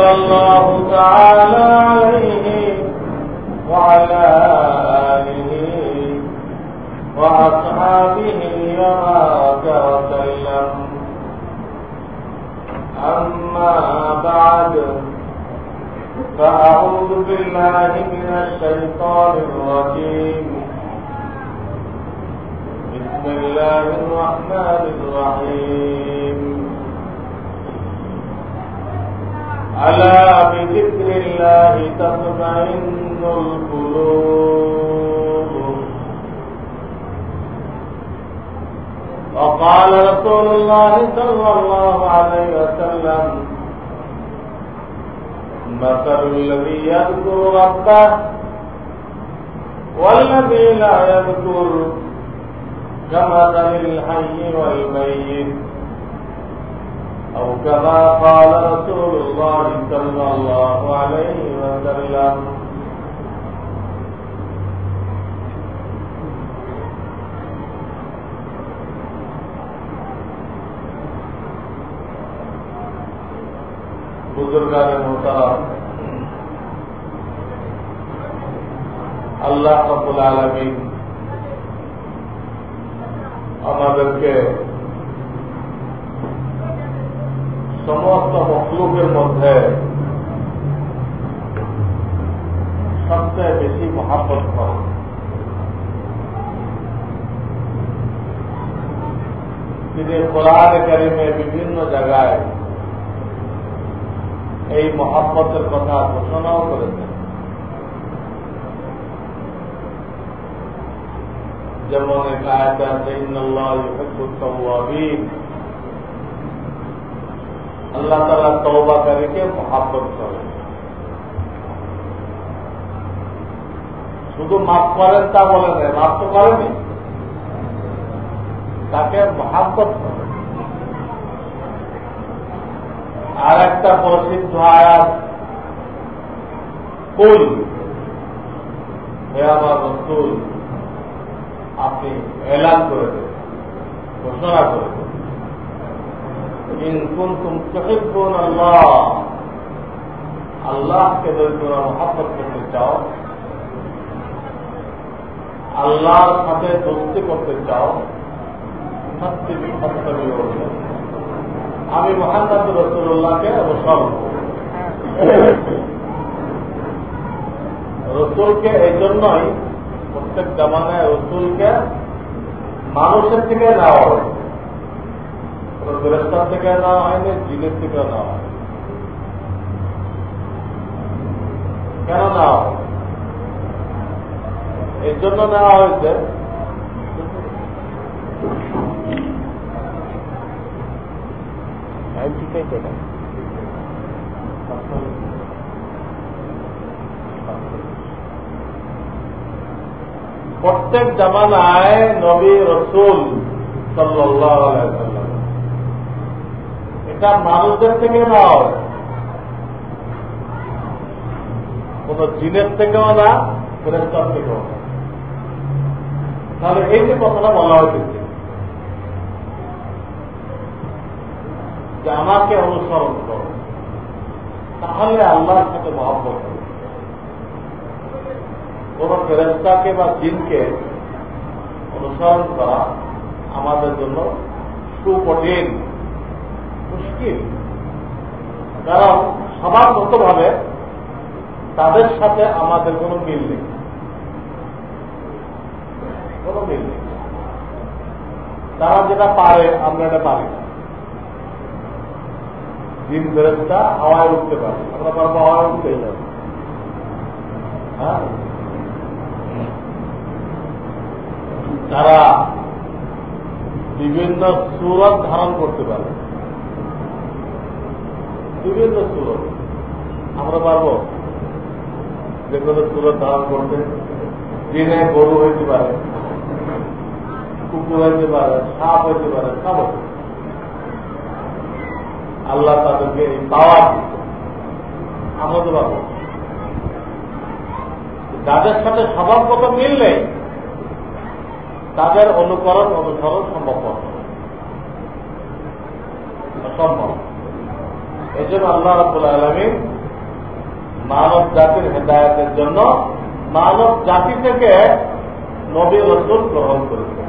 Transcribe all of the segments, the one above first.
صلى الله تعالى عليه وعلى آله وأصحابه وبارك وسلم أما بعد فأعوذ بالله من الشيطان الرجيم. بسم الله الرحمن الرحيم. ألا بذكر الله تطمئن القلوب. وقال رسول الله صلى الله عليه وسلم مثل الذي يذكر ربه والذي لا يذكر كمثل الحي والميت. أو كما قال رسول الله صلى الله عليه وسلم. بزرگان محترم، اللہ رب العالمین ہم کے সমস্ত মকলুকের মধ্যে সবচেয়ে বেশি মহাপত করে তিনি কোরআন কারিমে বিভিন্ন জায়গায় এই মহাব্বতের কথা ঘোষণাও করেছেন। যেমন আল্লাহ তালা তৌবাকারীকে মহাব্বত করেন। শুধু মাফ করেন তা বলে নেই, মাফ তো করেনি তাকে মহাব্বত করেন। আর একটা প্রসিদ্ধ আয়াত, কুল, হে আপনি এলান করে দেবেন ঘোষণা করে আল্লাহ। আল্লাহকে যদি তোমরা মহাব্বত করতে চাও, আল্লাহর সাথে দোস্তি করতে চাও, সত্যি সত্যি আমি মোহাম্মদ রসুল্লাহকে অনুসরণ রসুলকে এই জন্যই প্রত্যেক জামানায় রসুলকে মানুষের থেকে নেওয়া হয় গ্রেস্তার থেকে নেওয়া হয়নি জিনের থেকে নেওয়া হয় কেন নেওয়া হয়? এই জন্য নেওয়া হয়েছে। প্রত্যেক জামানায় নবী রসুল সাল্লাম এটা মানুষদের থেকে হয় কোন জিনের থেকেও না ফেরেস্তার থেকেও না। তাহলে এই যে কথাটা বলা হয়েছে যে আমাকে অনুসরণ করো, তাহলে আল্লাহর সাথে মহব্বত হবে কোন ফেরেস্তাকে বা জিনকে অনুসরণ করা আমাদের জন্য সুকঠিন। মুশকিল। কারণ ভাবে, তাদের সাথে আমাদের কোনো মিল নেই। কোনো মিল নেই। তারা যেটা পারে, আমরা এটা পারি না। দিন ফেরতটা হাওয়ায় উঠতে পারে। আমরা পারব হাওয়ায় উঠতে হ্যাঁ? তারা বিভিন্ন সুরত ধারণ করতে পারে। বিভিন্ন সুরত আমরা পারব? যে কোনো সুরত ধারণ করতে। দিনে গরু হইতে পারে, কুকুর হইতে পারে, সাপ হইতে পারে, সব আল্লাহ তাদেরকে এই পাওয়ার আমরা তো পাবো যাদের সাথে স্বভাবগত মিল নেই, তাদের অনুকরণ অনুসরণ সম্ভব সম্ভব। এই জন্য আল্লাহ রাবুল আলমী মানব জাতির হেদায়তের জন্য মানব জাতি থেকে নবী রসুল গ্রহণ করেছে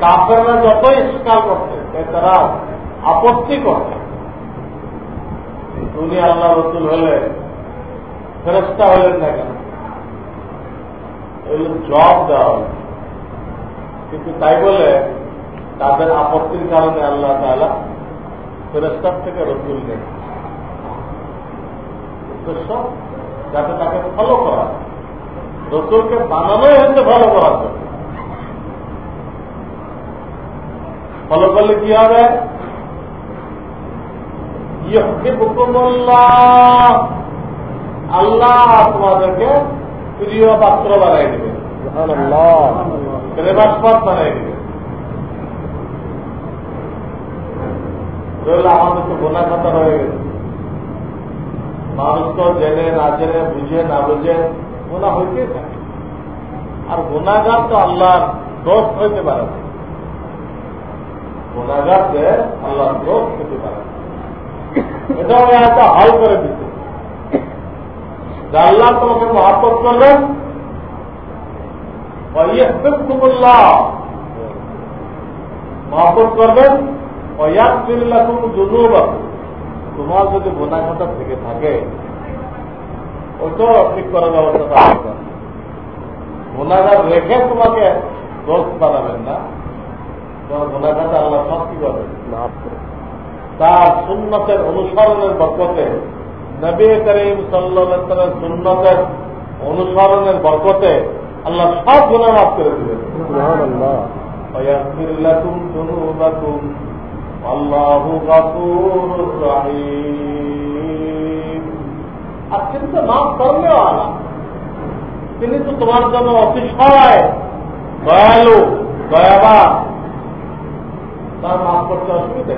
কাপড়রা যতই স্বীকার করছে তারা আপত্তি করছে। উনি আল্লাহ রসুল হলে ফেরস্তা হলেন না কেন? এগুলো জব দেওয়া কিন্তু তাই বলে তাদের আপত্তির কারণে আল্লাহ তালা ফেরস্তার থেকে রসুল নেই উদ্দেশ্য যাতে তাকে ফলো করা রসুলকে বানানোই হচ্ছে ফলো করার জন্য। ফলো করলে কি হবে? আল্লাহ তোমাদেরকে প্রিয় পাত্র বানাই দেবে। বানাই দেবে। আমাদের তো গোনা খাতা রয়ে গেছে। মানুষ তো জেনে না জেনে, বুঝে না বুঝে গোনা হইতেই থাকে। আর গোনাগার তো আল্লাহর দোষ হইতে পারে গোনাগারকে আল্লাহর দোষ হতে পারে এটা আমি একটা হল করে দিতে। আল্লাহ তোমাকে মহাপত করবেন মহাপত করবেন তোমার যদি গোনাঘাটা থেকে থাকে ওটাও ঠিক করার ব্যবস্থা রেখে তোমাকে দোষ বানাবেন না। তোমার গোনাঘাটা আল্লাহ সব কি করবেন তার সুন্নতের অনুসরণের বরকতে নবী করিম সাল্লামের সুন্নতের অনুসরণের বরকতে আল্লাহ সব গুণা মাফ করে দিবেন। আল্লাহ আর তিনি তো মাফ করলেও আলা তিনি তো তোমার জন্য অতিশয় দয়ালু, দয়াবান। তার মাফ করতে অসুবিধা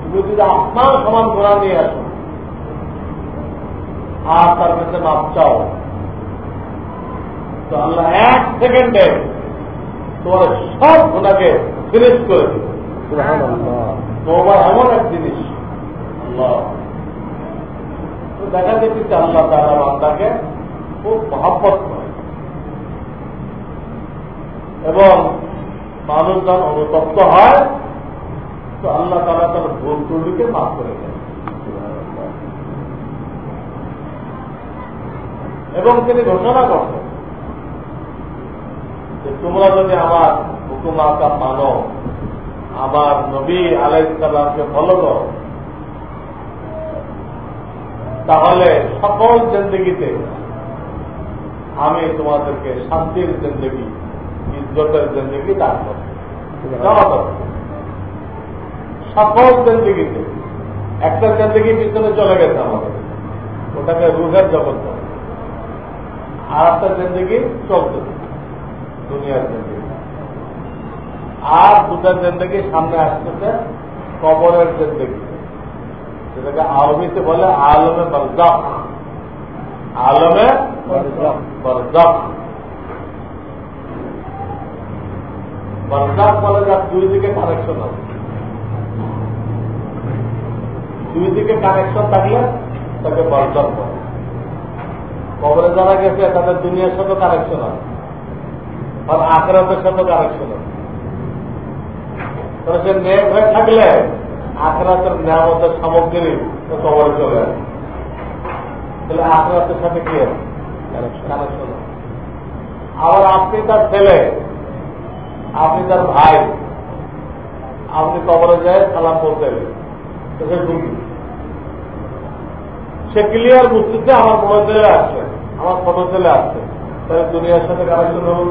তুমি যদি আপনার সমান ঘোরা নিয়ে আসো, আর তার কাছে মাপ চাও, তো আল্লাহ এক সেকেন্ডে তোমার সব ঘোড়াকে ফিনিশ করে দিবে তোমার এমন এক জিনিস। দেখা যেতে আল্লাহ তারা বান্দাকে খুব মহাব্বত করে। এবং মানুষজন অনুতপ্ত হয় তো আল্লাহ তারা তার ভুল ত্রুটিকে মাফ করে দেয় এবং তিনি ঘোষণা করছেন যে তোমরা যদি আমার আকা মানো। আমার নবী আলাইসালামকে ফলো করো। তাহলে সকল জিন্দগিতে আমি তোমাদেরকে শান্তির জিন্দগি, ইজ্জতের জিন্দগি দান করব। সকল জিন্দগিতে, একটা জিন্দগি পিছনে চলে গেছে আমাদের। ওটাকে রুহের জগৎ আর একটা জিন্দগি চলতে দুনিয়ার জিন্দগি। আর দুটা জিন্দগি সামনে আসতেছে, কবরের জিন্দগি। যেটাকে আরবিতে বলে আলমে বরজাক আলমে বরজাক বরজাক বলে যার দুই দিকে কানেকশন আছে। দুই দিকে কানেকশন থাকলে তাকে বর্জন করে কবরে যারা গেছে, তাদের দুনিয়ার সাথে কানেকশন আছে। আর আখরাতের সাথে কানেকশন আছে। তাহলে সে নেক হয়ে থাকলে আখরাতের নিয়ামতের সামগ্রী তো কবরে চলে আসে তাহলে আখরাতের সাথে কি কানেকশন আবার আপনি তার ছেলে আপনি তার ভাই আপনি কবরে যায় সালাম সে সে ক্লিয়ার বুঝতেছে আমার বড় ছেলে আসছে আমার ছোট ছেলে আসছে। তাহলে দুনিয়ার সাথে কানেকশন হল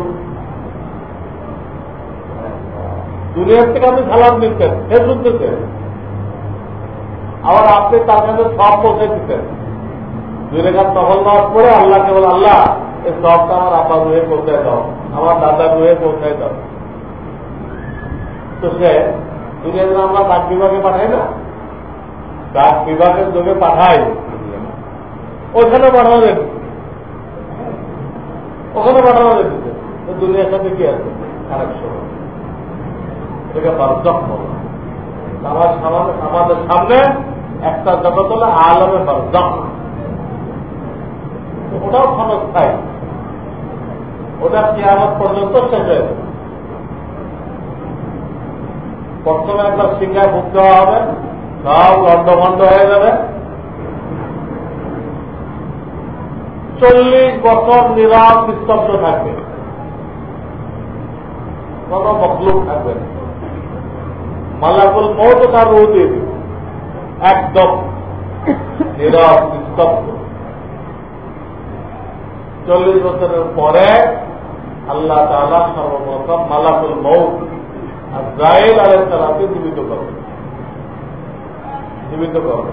দুনিয়ার থেকে আপনি সালাম দিচ্ছেন সে শুনতেছে। আবার আপনি তার কাছে সব পৌঁছে দিতেন দুই রেখার তখন নামাজ পড়ে আল্লাহ কেবল আল্লাহ, এই সবটা আমার আব্বা রুহে পৌঁছায় দাও, আমার দাদা রুহে পৌঁছায় দাও। তো সে দুনিয়াতে আমরা ডাক বিভাগে পাঠাই না। ডাক বিভাগের যোগে পাঠাই ওখানে পাঠানো যেত ওখানে পাঠানো যেত দুনিয়ার সাথে কি আছে? কানেকশন এটাকে বার্ধক আমাদের সামনে একটা জগৎ হলো আলমে বার্ধক ওটাও ক্ষণস্থায়ী ওটা কেয়ামত পর্যন্ত শেষ হয়ে যাবে। প্রথমে একবার শিক্ষায় ভুগ দেওয়া হবে, সব লন্ডভন্ড হয়ে যাবে। চল্লিশ বছর নিরাম নিস্তব্ধ থাকবে। কোন মকলুক থাকবে না। মালাকুল মৌত তার রু দিয়ে একদম নিরাম নিস্তব্ধ চল্লিশ বছরের পরে আল্লাহ তালা সর্বপ্রথম মালাকুল মৌত আর জাহেল আলের তালাকে জীবিত করবে জীবিত করবে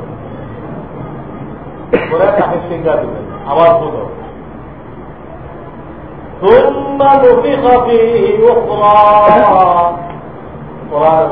করে তাকে শিক্ষা দিবেন আবার শুধু ثم نفخ فيه أخرى قرآن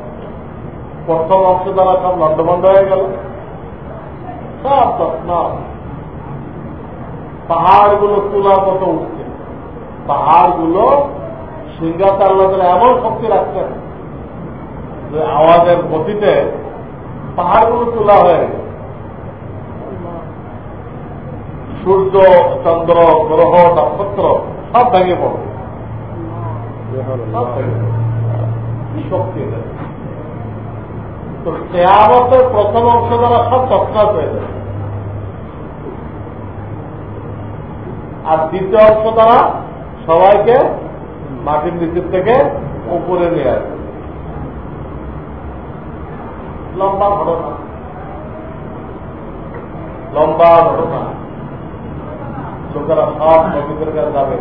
প্রথম অংশ দ্বারা সব লন্ডভন্ড হয়ে গেল। সব তৎন পাহাড়গুলো তোলার মতো উঠছে। পাহাড়গুলো সিঙ্গাতে আল্লাহ এমন শক্তি রাখছেন যে আওয়াজের গতিতে পাহাড়গুলো তোলা হয়ে সূর্য চন্দ্র গ্রহ নক্ষত্র সব ভেঙে পড়বে শক্তি তো কেয়ামতের প্রথম অংশ দ্বারা সব তৎকাল হয়ে যাবে। আর দ্বিতীয় অংশ দ্বারা সবাইকে মাটির নিচের থেকে উপরে নিয়ে আসবে। লম্বা ঘটনা। লম্বা ঘটনা। লোকেরা সব নবীদের কাছে যাবে।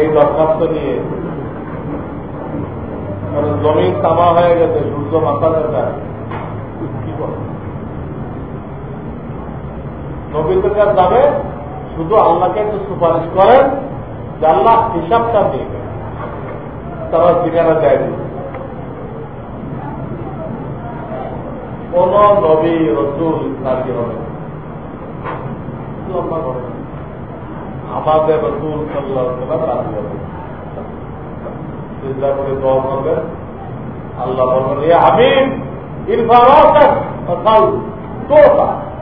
এই দরখাস্ত নিয়ে কারণ জমিন তামা হয়ে গেছে, সূর্য মাথা দেখা কি করে নবীদের যাবে, শুধু আল্লাহকে একটু সুপারিশ করেন যে আল্লাহ হিসাবটা দিয়ে তারা ঠিকানা দেয় কোন নবী, রসুল রাজি হবে আমাদের রসুল সাল্লাহ রাজি হবে চিন্তা করে দোয়া করবেন। আল্লাহ বলবেন এ ইরফান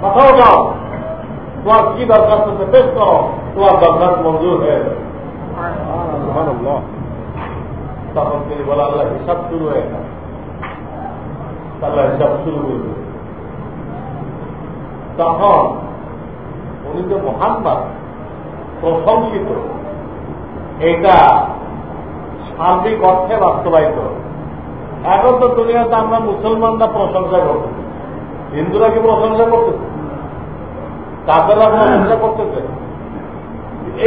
কথাও যাও তোমার কি দরখাস্ত পেশ করো তোমার দরখাস্ত মঞ্জুর হয়ে যাবে। তখন তিনি বলে আল্লাহ হিসাব শুরু হয়ে তাহলে হিসাব শুরু করবে তখন উনি যে মহানবাদ প্রশংসিত এটা সার্বিক অর্থে বাস্তবায়িত। এখন তো দুনিয়াতে আমরা মুসলমানরা প্রশংসা করতেছি। হিন্দুরা কি প্রশংসা করতেছে? কাপেরা প্রশংসা করতেছে।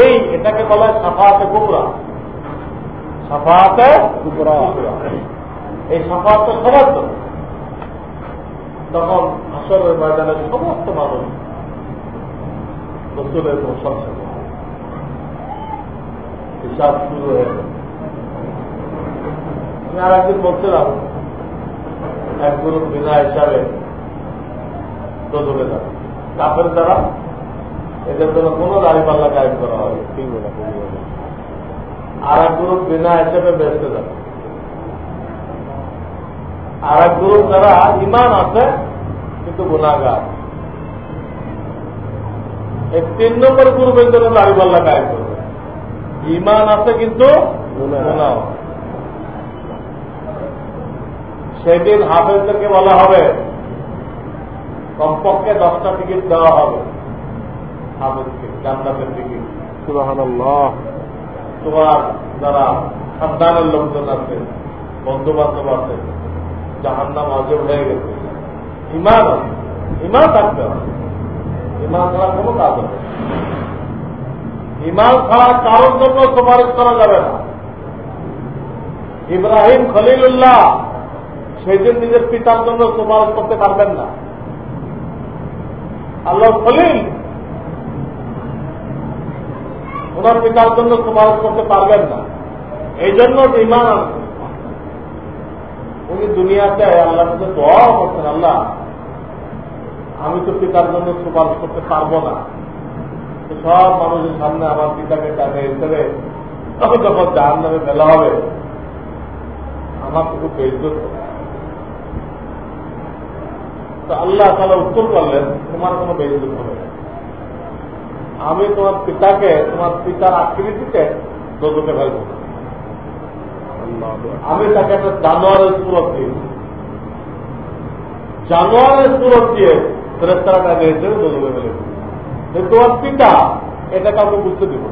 এই এটাকে বলা হয় সাফাতে কুবরা। সাফাতে কুবরা। এই সাফাতে সবার জন্য। তখন আসরের ময়দানের সমস্ত মানুষ রসুলের প্রশংসা হিসাব শুরু হয়ে গেল। আমি আর একদিন বলছিলাম এক গুরু বিনা হিসাবে দোদলে যাবে কাপের দ্বারা এদের জন্য কোনো দাড়ি পাল্লা গায়েব করা হবে আর এক গ্রুপ বিনা হিসেবে বেসতে যাবে। আর এক গ্রুপ যারা ইমান আছে কিন্তু গুণাগার এই তিন নম্বর গ্রুপের জন্য দাড়ি পাল্লা গায়েব করবে। ইমান আছে কিন্তু গুণাও সেদিন হাফেজদেরকে বলা হবে কমপক্ষে দশটা টিকিট দেওয়া হবে হাফেজকে জান্নাতের টিকিট। তোমার যারা সন্তানের লোকজন আছে বন্ধু বান্ধব আছে জাহান্নাম অজব হয়ে গেছে। ইমান আছে ইমান থাকতে হবে। ইমান ছাড়া কোনো কাজ হবে ইমান ছাড়া কারোর জন্য সুপারিশ করা যাবে না। ইব্রাহিম খলিলুল্লাহ সেদিন নিজের পিতার জন্য সুপারিশ করতে পারবেন না। আল্লাহ খলিল ওনার পিতার জন্য সুপারিশ করতে পারবেন না। এই জন্য ইমান উনি দুনিয়াতে আল্লাহ কাছে দোয়া করছেন, আল্লাহ, আমি তো পিতার জন্য সুপারিশ করতে পারব না। সব মানুষের সামনে আমার পিতাকে টানে হিসেবে তখন যখন যার নামে মেলা হবে, আমার তো খুব বেজত তো আল্লাহ তাহলে উত্তর করলেন তোমার কোনো বেজত হবে না। আমি তোমার পিতাকে তোমার পিতার আকৃতিতে দোদকে ফেলব। আমি তাকে একটা জানোয়ারের সুরত দিই। জানোয়ারের সুরত দিয়ে ফেরেস্তারা দিয়েছে দোদকে ফেলে তোমার পিতা এটা কাউকে বুঝতে দিব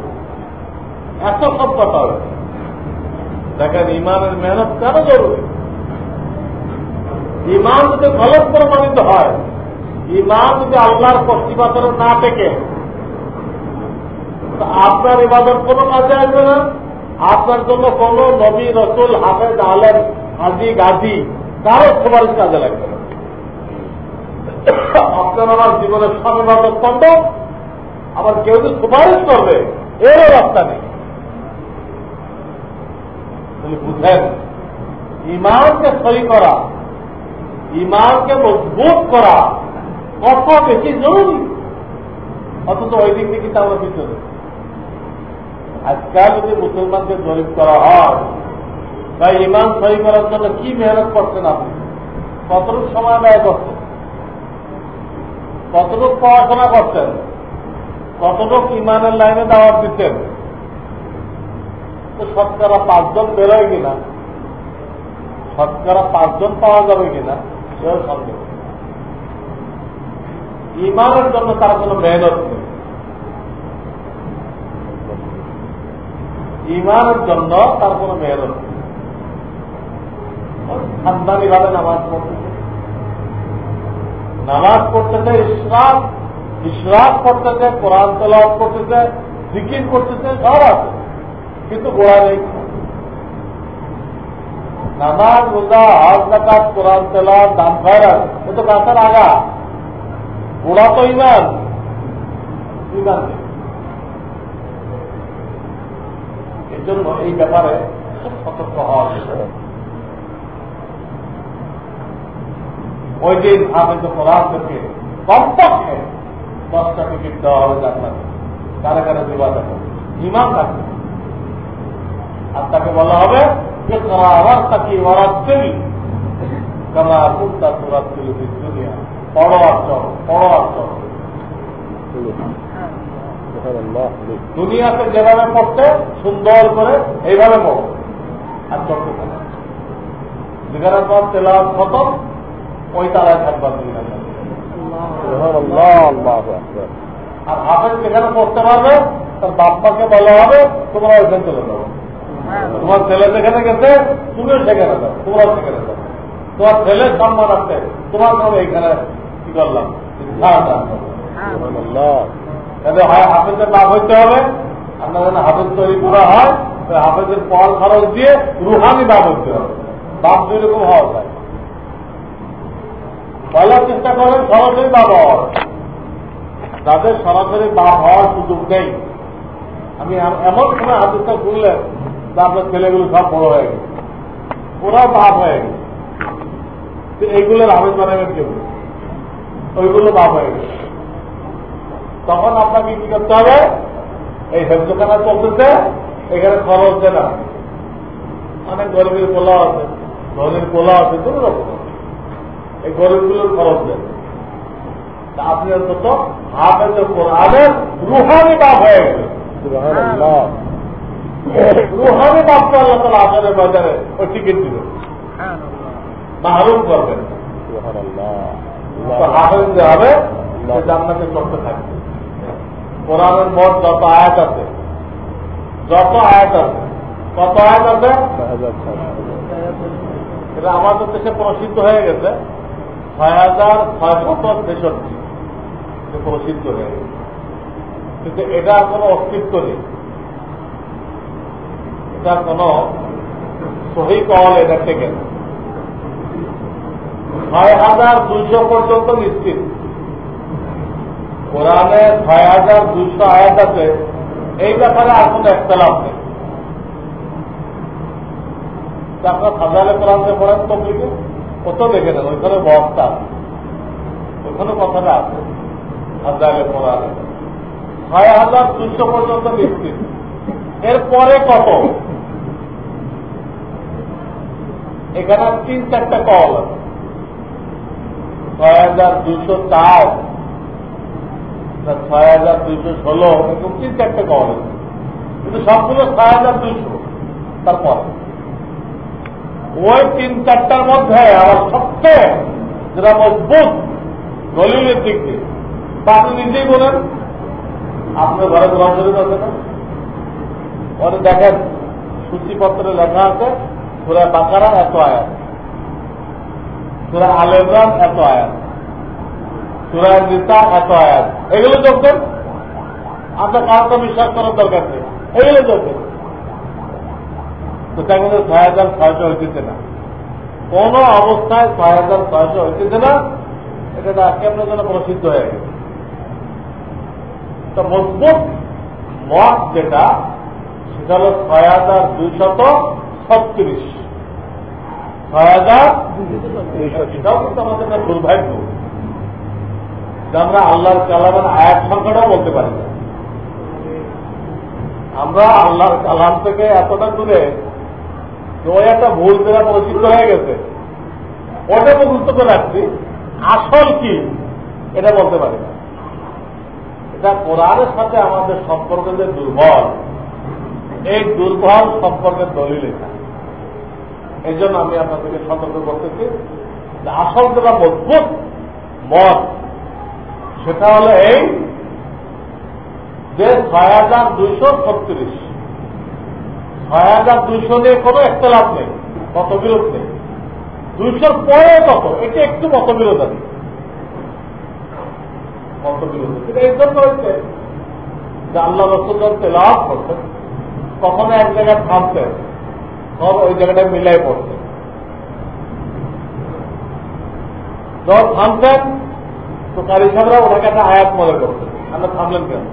এত সব কথা হবে দেখেন ইমানের মেহনত কেন জরুরি? ইমান যদি গলত প্রমাণিত হয়। ইমান যদি আল্লাহর পশ্চিমাচর না থেকে। আপনার ইবাদত কোনো কাজে আসবে না। আপনার জন্য কোন নবী, রসুল, হাফেজ, আলেম, হাজি, গাজি কারও সুপারিশ কাজে লাগবে আপনার আমার জীবনের সব ইবাদত বন্ধ। আবার কেউ যদি সুপারিশ করবে, এরও রাস্তা নেই। বুঝেন ইমানকে সই করা ইমানকে মজবুত করা কত বেশি জরুরি? অথচ ওই দিক থেকে তাহলে পিছনে আজকাল যদি মুসলমানকে জরিপ করা হয়, বা ইমান সহি করার জন্য কি মেহনত করছেন আপনি? কতটুকু সময় ব্যয় করছেন? কতটুকু পড়াশোনা করছেন? কতটুকু ইমানের লাইনে দাওয়াত দিচ্ছেন? তো শতকরা পাঁচজন বেরোয় কিনা? শতকরা পাঁচজন পাওয়া যাবে কিনা? সন্দেহ ইমানের জন্য তার কোনো মেহনত নেই ইমানের জন্য তার কোন মেহনত নেই ভাবে নামাজ পড়তেছে নামাজ পড়তেছে ইসলাম ইসলাম করতেছে কোরআন তলাপ করতেছে জিকির করতেছে সব আছে। কিন্তু গোড়া নেই। নামাজ, রোজা, হজ নাকাত কোরআন তেলাপ দান, খয়রাত, এ তো গাছের আগা। গোড়া তো ইমান ইমান এই জন্য এই ব্যাপারে খুব সতর্ক হওয়া ওই দিন হাফেজ কোরআন থেকে কমপক্ষে দশটা টিকিট দেওয়া হবে জান্নাতে। কারা কারা দেওয়া যাবে ইমান থাকবে। আর তাকে বলা হবে চলো পড়ো আর চলো দুনিয়াতে যেভাবে পড়তে, সুন্দর করে এইভাবে পড়ো। আর চলতে যেখানে পর তেলাওয়াত খতম, ওই তারায় থাকবার আর হাফেজ যেখানে পড়তে পারবে, তার বাপ্পাকে বলা হবে, তোমরা ওইখানে চলে যাব তোমার ছেলে যেখানে গেছে তুমিও সেখানে যাও তোমরাও সেখানে যাও। তোমার ছেলের সম্মান আছে তোমার সঙ্গে এইখানে কি করলাম? তাহলে হয় হাফেজের লাভ হইতে হবে। আপনার যেন হাফেজ তৈরি করা হয় হাফেজের পর খরচ দিয়ে রুহানি লাভ হইতে হবে। বাপ দুই রকম হওয়া যায়। বলার চেষ্টা করেন সরাসরি লাভ হওয়ার যাদের সরাসরি বাপ হওয়ার সুযোগ নেই। আমি এমন সময় হাদিসটা শুনলেন আপনার ছেলেগুলো সব বড় হয়ে গেছে। ওরাও বাপ হয়ে গেছে। এইগুলোর আবেদ বানাবেন কেউ ওইগুলো বাপ হয়ে গেছে। তখন আপনাকে কি করতে হবে? এই হেফজখানা চলতেছে, এখানে খরচ দেয় না। অনেক গরিবের পোলা আছে। ধনের পোলা আছে, কোন রকম এই গরিবগুলোর খরচ দেয় আপনি অন্তত হাফেজ কোরআনের রুহানি বাপ হয়ে গেছে। রুহানি বাপকে আল্লাহ তালা আসলে বাজারে ওই টিকিট দিবে। মাহরুম করবেন যে হবে চলতে থাকবে। কোরআনের যত আয়াত আছে, যত আয়াত আছে, কত আয়াত আছে? এটা আমাদের দেশে প্রসিদ্ধ হয়ে গেছে, ছয় হাজার ছয়শত তেষট্টি। প্রসিদ্ধ হয়ে গেছে। কিন্তু এটা কোন অস্তিত্ব নেই। এটার কোন সহি কল এটা থেকে ছয় হাজার পর্যন্ত নিশ্চিত। কোরআনে ছয় হাজার দুইশো আয়াত আছে, এই ব্যাপারে আর কোনো আপনার সাজালে পড়েন কত দেখে নেন, ওইখানে বক্তা ওইখানে কথাটা আছে, সাজালে কোরআনে। ছয় হাজার দুইশো পর্যন্ত নিশ্চিত। এরপরে কত? এখানে তিন চারটা কল? আছে ছয় হাজার চার। ছয় হাজার ষোলো, এরকম তিন কল আছে। কিন্তু সবগুলো ছয় হাজার ওই তিন চারটার মধ্যে আবার সবচেয়ে যেটা মজবুত দলিলের দিক দিয়ে, তা আপনি নিজেই বলেন। আপনার ঘরে গ্রহণ শরীফ আছে না? দেখেন, সূচিপত্রে লেখা আছে সুরা বাকারা এত আয়াত। সুরা আল ইমরান এত আয়াত। সুরা নিতা এত আয়াত। এগুলো যোগবেন আপনার কাউকে বিশ্বাস করার দরকার নেই। এগুলো যোগবেন তো দেখা যায় ছয় হাজার ছয়শো হইতেছে না। কোন অবস্থায় ছয় হাজার ছয়শো হইতেছে না। এটা কেমন যেন প্রসিদ্ধ হয়ে গেছে। তো মজবুত মত যেটা, সেটা হল ছয় হাজার দুইশত ছয় হাজার এটাও কিন্তু আমাদের একটা দুর্ভাগ্য। আমরা আল্লাহর কালামের আয়াত সংখ্যাটাও বলতে পারি না। আমরা আল্লাহর কালাম থেকে এতটা দূরে ওই একটা ভুল যেটা প্রসিদ্ধ হয়ে গেছে। ওটা মুখস্থ করে রাখছি। আসল কি, এটা বলতে পারি না। এটা কোরআনের সাথে আমাদের সম্পর্ক যে দুর্বল, এই দুর্বল সম্পর্কের দলিল এটা। এই জন্য আমি আপনাদেরকে সতর্ক করতেছি। আসল যেটা মজবুত মত সেটা হলো এই যে ছয় হাজার দুইশো ছত্রিশ। ছয় হাজার দুইশো নিয়ে কোনো একটা লাভ নেই, মতবিরোধ নেই। দুইশোর পরে কত? এটা একটু মতবিরোধ আছে। মতবিরোধ এটা এই জন্য হচ্ছে যে আল্লাহ রসুল তেলাভ করতেন। কখনো এক জায়গায় থামতেন। সব ওই জায়গাটায় মিলাই পড়তেন যখন থামতেন তো কারি সাহেবরা ওনাকে একটা আয়াত মনে করতেন আমরা থামলেন কেন?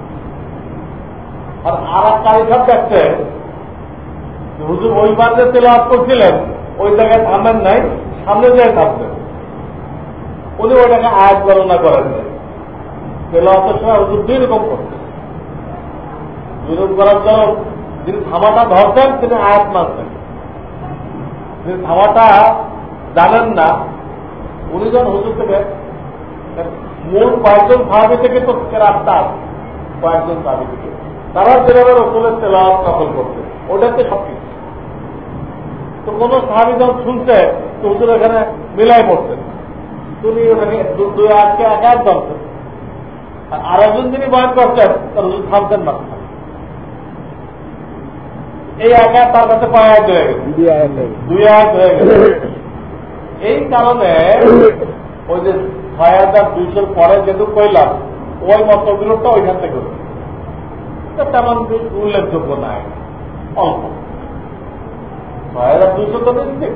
আর আর এক কারি সাহেব দেখছে হুজুর ওই বাদে তেলাভ করছিলেন, ওই জায়গায় থামেন নাই, সামনে যায় থামতেন উনি ওইটাকে আয়াত গণনা করেন নাই। তেলাওয়াতের সময় হুজুর দুই রকম করতেন রকম করার জন্য যিনি থামাটা ধরতেন, তিনি আয়াত মানতেন। যিনি থামাটা জানেন না, উনি যখন হুজুর থেকে মূল কয়েকজন সাহাবি থেকে তো রাস্তা আছে, কয়েকজন সাহাবি থেকে। তারা যেভাবে রসুলের তেলাওয়াত নকল করতে ওটাতে সবকিছু তো কোন সাহাবি যখন শুনছে, তো হুজুর এখানে মিলাই পড়তেন তুমি ওখানে দুই আজকে এক আর একজন যিনি বয়ন করতেন তার হুজুর থামতেন না এই একা তার কাছে কয় হয়ে গেছে? দুই আয়াত হয়ে গেছে। এই কারণে ওই যে ছয় হাজার দুইশোর পরে যেহেতু কইলাম ওই মতবিরোধটা ওইখান থেকে তেমন উল্লেখযোগ্য নাই অল্প। ছয় হাজার দুইশো তো নিচ্ছে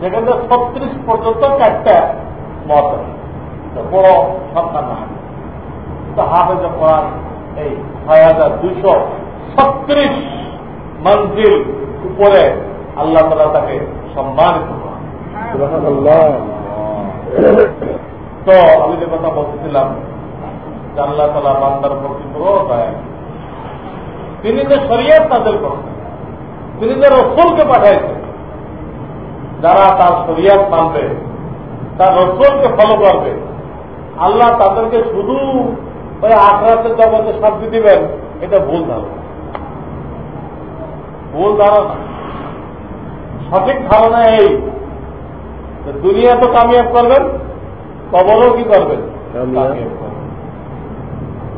সেখানে ছত্রিশ পর্যন্ত চারটা মত বড় সংখ্যা না তো হাফেজ কোরআন এই ছয় হাজার দুইশো ছত্রিশ মঞ্জিল উপরে আল্লাহ তালা তাকে সম্মানিত তো আমি যে কথা বলতেছিলাম আল্লাহ তালা বান্দার প্রতি তিনি যে শরীয়ত তাদের করছেন তিনি যে রসুলকে পাঠাইছেন যারা তার শরিয়াত মানবে তার রসুলকে ফলো করবে আল্লাহ তাদেরকে শুধু ওই আখড়াতের জগতে শান্তি দিবেন এটা ভুল ধারণা। ভুল ধারণা। সঠিক ধারণা এই দুনিয়া তো কামিয়াব করবেন কবলও কি করবেন?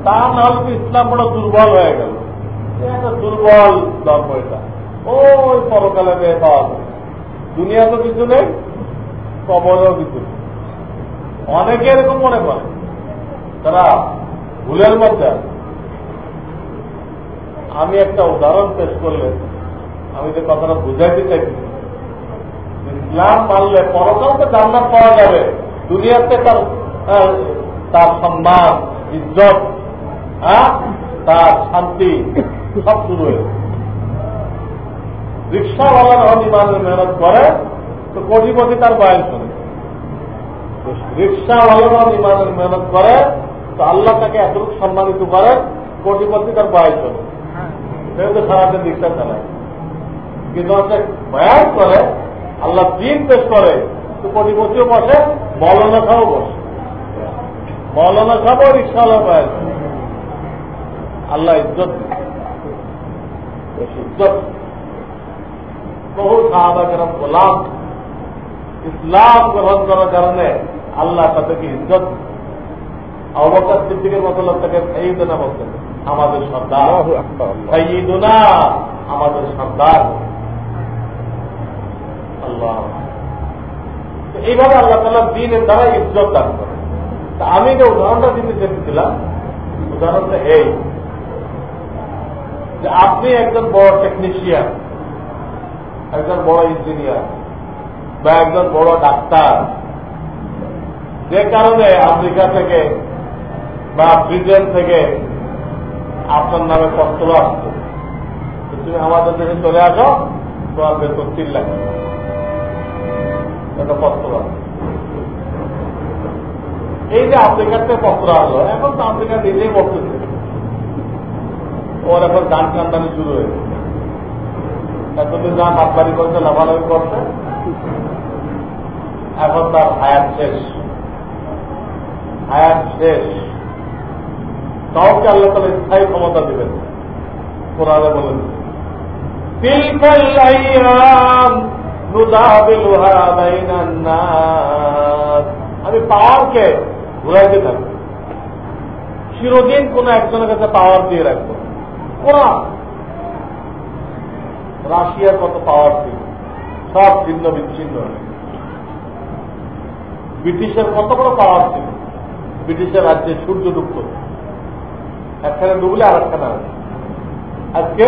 তা না হলে ইসলাম বড় দুর্বল হয়ে গেল। একটা দুর্বল ধর্ম এটা। ওই পরকালে মেয়ে পাওয়া যায়। দুনিয়া তো কিছু নেই কবরও কিছু নেই। অনেকে এরকম মনে করে। তারা ভুলের মধ্যে আমি একটা উদাহরণ পেশ করলে আমি যে কথাটা বুঝাইতে চাইছি ইসলাম মানলে পরকালকে জান্নাত পাওয়া যাবে। দুনিয়াতে তার তার সম্মান, ইজ্জত তার শান্তি সব শুরু হয়েছে রিক্সাওয়ালা যখন ইমানের মেহনত করে, তো কোটিপতি তার বয়স হবে রিক্সাওয়ালা যখন ইমানের মেহনত করে, তো আল্লাহ তাকে এতটুকু সম্মানিত করেন কোটিপতি তার বয়স হবে সেহেতু সারাদিন রিক্সা চালায়। কিন্তু হচ্ছে বয়ান করে আল্লাহ দিন পেশ করে তো কোটিপতিও বসে মলনা খাও বসে। মলনা খাব রিক্সাওয়ালা বয়ান আল্লাহ ইজ্জত ইজ্জত বহু সাহাবা কেন গোলাম ইসলাম গ্রহণ করার কারণে আল্লাহ তাদেরকে ইজ্জত অবকাশ সিদ্দিকের মতো লোকটাকে সাইদুনা বলতেন আমাদের সর্দার। সাইদুনা আমাদের সর্দার। আল্লাহ। এইভাবে আল্লাহ তালা দিনের দ্বারা ইজ্জত দান করে তা আমি যে উদাহরণটা দিতে চেয়েছিলাম, উদাহরণটা এই, যে আপনি একজন বড় টেকনিশিয়ান একজন বড় ইঞ্জিনিয়ার বা একজন বড় ডাক্তার, যে কারণে আমেরিকা থেকে বা ব্রিটেন থেকে আপনার নামে পত্র আসছে। তুমি আমাদের দেশে চলে আসো, তোমার বেতন তিন লাখ একটা পত্র এই যে আফ্রিকার থেকে পত্র আসলো, এখন তো আফ্রিকা নিজেই বলতেছে ওর এখন গান কান্দানি শুরু হয়েছে এতদিন যা মাতবাড়ি করছে লাভালাভি করছে, এখন তার হায়াত শেষ। হায়াত শেষ। কাউকে আল্লাহ তালা স্থায়ী ক্ষমতা দিবেন কোরআনে বলেন আমি পাওয়ারকে ঘুরাইতে থাকব। চিরদিন কোন একজনের কাছে পাওয়ার দিয়ে রাখব। কোরআন। রাশিয়ার কত পাওয়ার ছিল? সব ভিন্ন বিচ্ছিন্ন। ব্রিটিশের কত বড় পাওয়ার ছিল? ব্রিটিশের রাজ্যে সূর্য ডুবত। একখানে ডুবলে আর একখানে আজকে?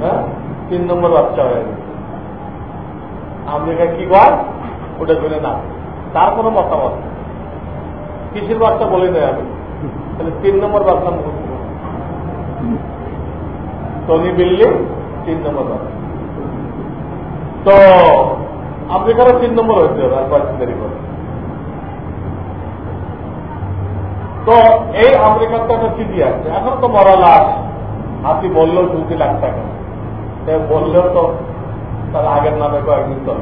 হ্যাঁ? তিন নম্বর বাচ্চা হয়ে গেছে। আমেরিকা কি কর ওটা জন্য না তার কোনো মতামত? কিসের বার্তা বলে নেই আমি? তাহলে তিন নম্বর বাচ্চা টনি বিল্লি, তিন নম্বর তো আফ্রিকারও তিন নম্বর হয়েছে দেরি করে। তো, এই আমেরিকার তো একটা চিঠি আছে। এখন তো মরা লাশ। হাতি বললেও দুটি লাখ টাকা বললেও তো তার আগের নামে কয়েকদিন তো